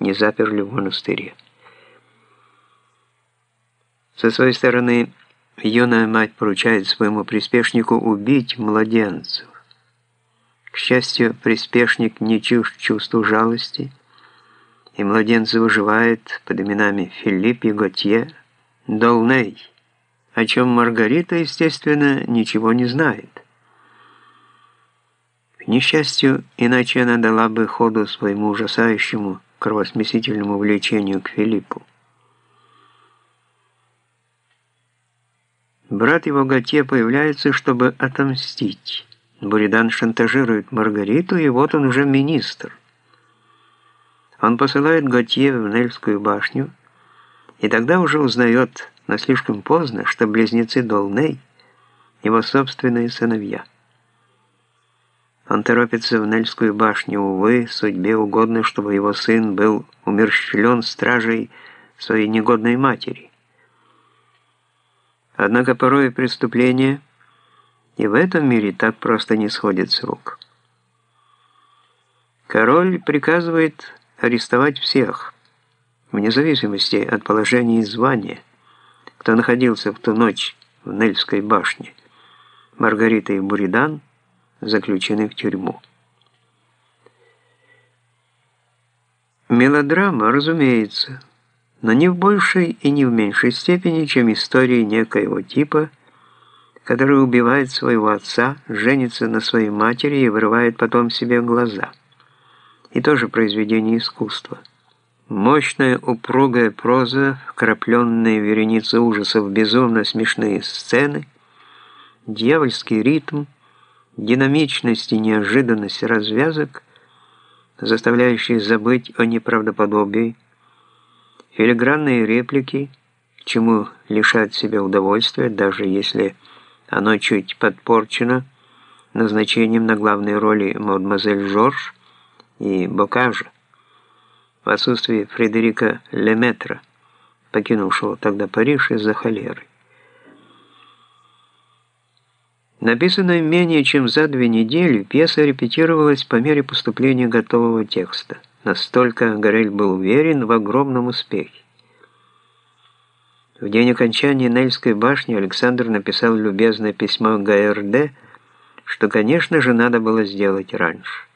не заперли в монастыре. Со своей стороны, юная мать поручает своему приспешнику убить младенцев. К счастью, приспешник не чужд чувству жалости, и младенцы выживают под именами Филипп и Готье Долней, о чем Маргарита, естественно, ничего не знает. К несчастью, иначе она дала бы ходу своему ужасающему кровосмесительному влечению к Филиппу. Брат его Готье появляется, чтобы отомстить. Буридан шантажирует Маргариту, и вот он уже министр. Он посылает Готье в Нельскую башню, и тогда уже узнает, но слишком поздно, что близнецы Долней – его собственные сыновья. Он торопится в Нельскую башню, увы, судьбе угодно, чтобы его сын был умерщвлен стражей своей негодной матери. Однако порой преступления и в этом мире так просто не сходят с рук. Король приказывает арестовать всех, вне зависимости от положения и звания, кто находился в ту ночь в Нельской башне. Маргарита и Буридан заключены в тюрьму. Мелодрама, разумеется, но не в большей и не в меньшей степени, чем истории некоего типа, который убивает своего отца, женится на своей матери и вырывает потом себе глаза. И тоже произведение искусства. Мощная упругая проза, вкрапленные вереницы ужасов, безумно смешные сцены, дьявольский ритм, динамичность и неожиданность развязок, заставляющие забыть о неправдоподобии, Филигранные реплики, чему лишать себя удовольствия, даже если оно чуть подпорчено назначением на главной роли мадемуазель Жорж и Бокажа в отсутствии Фредерика Леметра, покинувшего тогда Париж из-за холеры. Написанная менее чем за две недели, пьеса репетировалась по мере поступления готового текста. Настолько Горель был уверен в огромном успехе. В день окончания Нельской башни Александр написал любезное письмо ГРД, что, конечно же, надо было сделать раньше.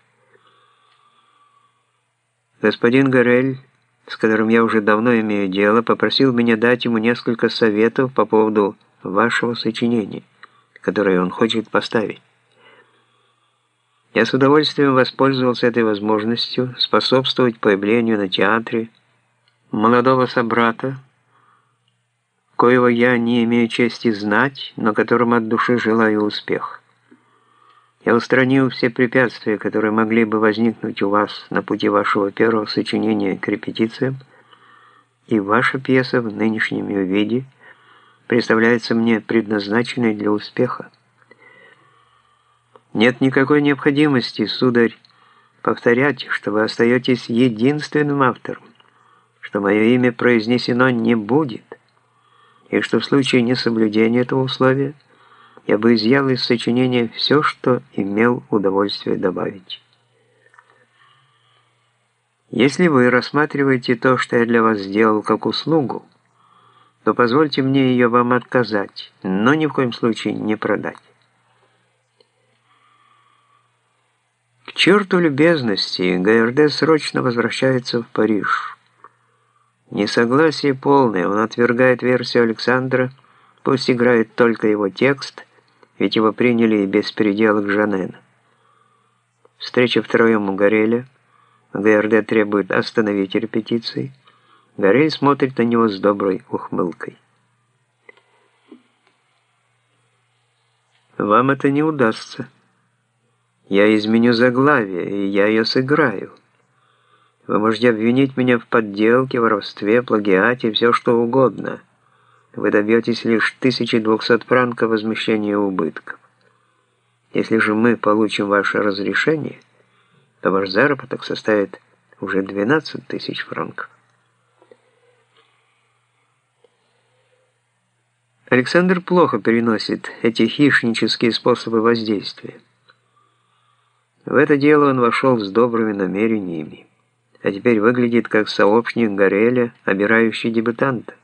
Господин Горель, с которым я уже давно имею дело, попросил меня дать ему несколько советов по поводу вашего сочинения, которое он хочет поставить. Я с удовольствием воспользовался этой возможностью способствовать появлению на театре молодого собрата, коего я не имею чести знать, но которому от души желаю успех. Я устранил все препятствия, которые могли бы возникнуть у вас на пути вашего первого сочинения к репетициям, и ваша пьеса в нынешнем ее виде представляется мне предназначенной для успеха. Нет никакой необходимости, сударь, повторять, что вы остаетесь единственным автором, что мое имя произнесено не будет, и что в случае несоблюдения этого условия я бы изъял из сочинения все, что имел удовольствие добавить. Если вы рассматриваете то, что я для вас сделал как услугу, то позвольте мне ее вам отказать, но ни в коем случае не продать. К черту любезности, ГРД срочно возвращается в Париж. Несогласие полное, он отвергает версию Александра, пусть играет только его текст, ведь его приняли и без переделок Жанена. Встреча втроем у Гореля, ГРД требует остановить репетиции, Горель смотрит на него с доброй ухмылкой. «Вам это не удастся». Я изменю заглавие, и я ее сыграю. Вы можете обвинить меня в подделке, воровстве, плагиате, все что угодно. Вы добьетесь лишь 1200 франков возмещения убытков. Если же мы получим ваше разрешение, то ваш заработок составит уже 12 тысяч франков. Александр плохо переносит эти хищнические способы воздействия. В это дело он вошел с добрыми намерениями. а теперь выглядит как сообщник Гореля, обирающий дебютанта.